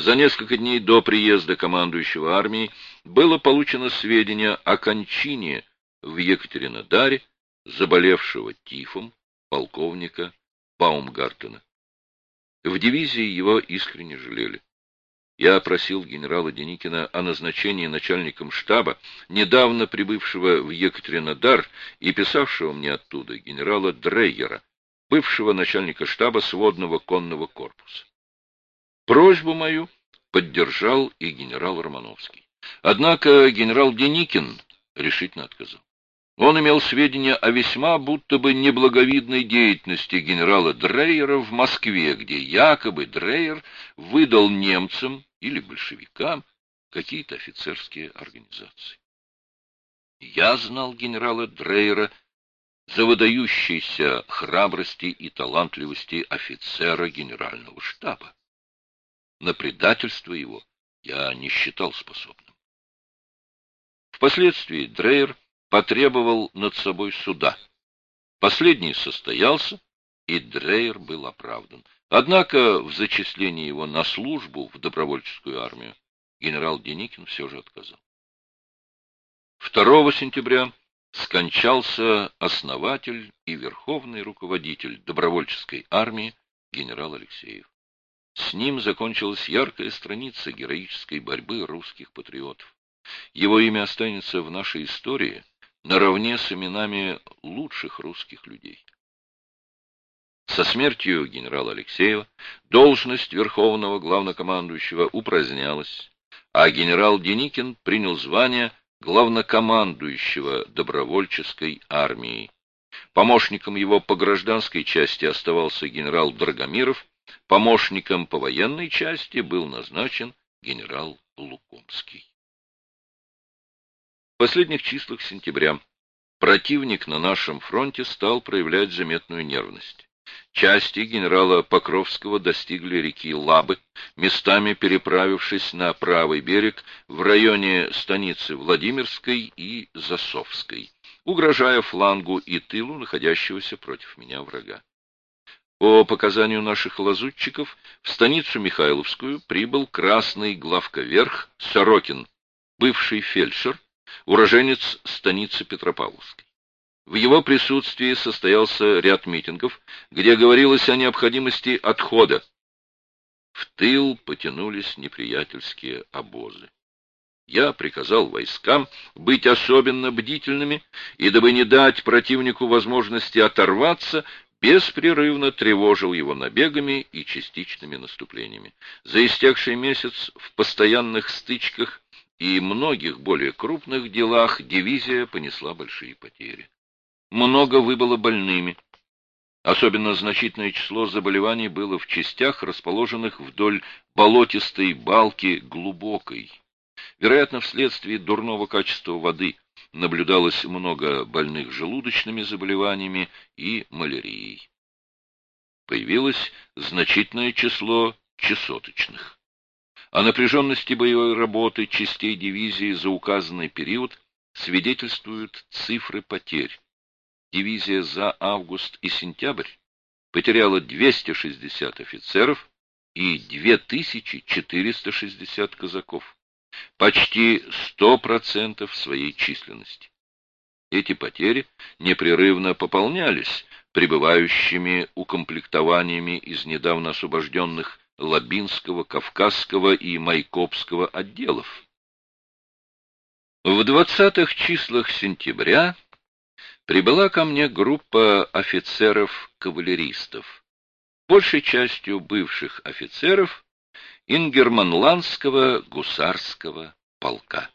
За несколько дней до приезда командующего армией было получено сведения о кончине в Екатеринодаре заболевшего тифом полковника Баумгартена. В дивизии его искренне жалели. Я просил генерала Деникина о назначении начальником штаба, недавно прибывшего в Екатеринодар и писавшего мне оттуда генерала Дрейгера, бывшего начальника штаба сводного конного корпуса. Просьбу мою поддержал и генерал Романовский. Однако генерал Деникин решительно отказал. Он имел сведения о весьма будто бы неблаговидной деятельности генерала Дрейера в Москве, где якобы Дрейер выдал немцам или большевикам какие-то офицерские организации. Я знал генерала Дрейера за выдающейся храбрости и талантливости офицера генерального штаба. На предательство его я не считал способным. Впоследствии Дрейер потребовал над собой суда. Последний состоялся, и Дрейер был оправдан. Однако в зачислении его на службу в добровольческую армию генерал Деникин все же отказал. 2 сентября скончался основатель и верховный руководитель добровольческой армии генерал Алексеев. С ним закончилась яркая страница героической борьбы русских патриотов. Его имя останется в нашей истории наравне с именами лучших русских людей. Со смертью генерала Алексеева должность верховного главнокомандующего упразднялась, а генерал Деникин принял звание главнокомандующего добровольческой армией. Помощником его по гражданской части оставался генерал Драгомиров, помощником по военной части был назначен генерал Лукомский последних числах сентября противник на нашем фронте стал проявлять заметную нервность. Части генерала Покровского достигли реки Лабы, местами переправившись на правый берег в районе станицы Владимирской и Засовской, угрожая флангу и тылу находящегося против меня врага. По показанию наших лазутчиков, в станицу Михайловскую прибыл красный главковерх Сорокин, бывший фельдшер, уроженец станицы Петропавловской. В его присутствии состоялся ряд митингов, где говорилось о необходимости отхода. В тыл потянулись неприятельские обозы. Я приказал войскам быть особенно бдительными, и дабы не дать противнику возможности оторваться, беспрерывно тревожил его набегами и частичными наступлениями. За истекший месяц в постоянных стычках и многих более крупных делах дивизия понесла большие потери. Много выбыло больными. Особенно значительное число заболеваний было в частях, расположенных вдоль болотистой балки глубокой. Вероятно, вследствие дурного качества воды наблюдалось много больных желудочными заболеваниями и малярией. Появилось значительное число чесоточных. О напряженности боевой работы частей дивизии за указанный период свидетельствуют цифры потерь. Дивизия за август и сентябрь потеряла 260 офицеров и 2460 казаков, почти 100% своей численности. Эти потери непрерывно пополнялись прибывающими укомплектованиями из недавно освобожденных Лабинского, Кавказского и Майкопского отделов. В двадцатых числах сентября прибыла ко мне группа офицеров-кавалеристов, большей частью бывших офицеров Ингерманландского гусарского полка.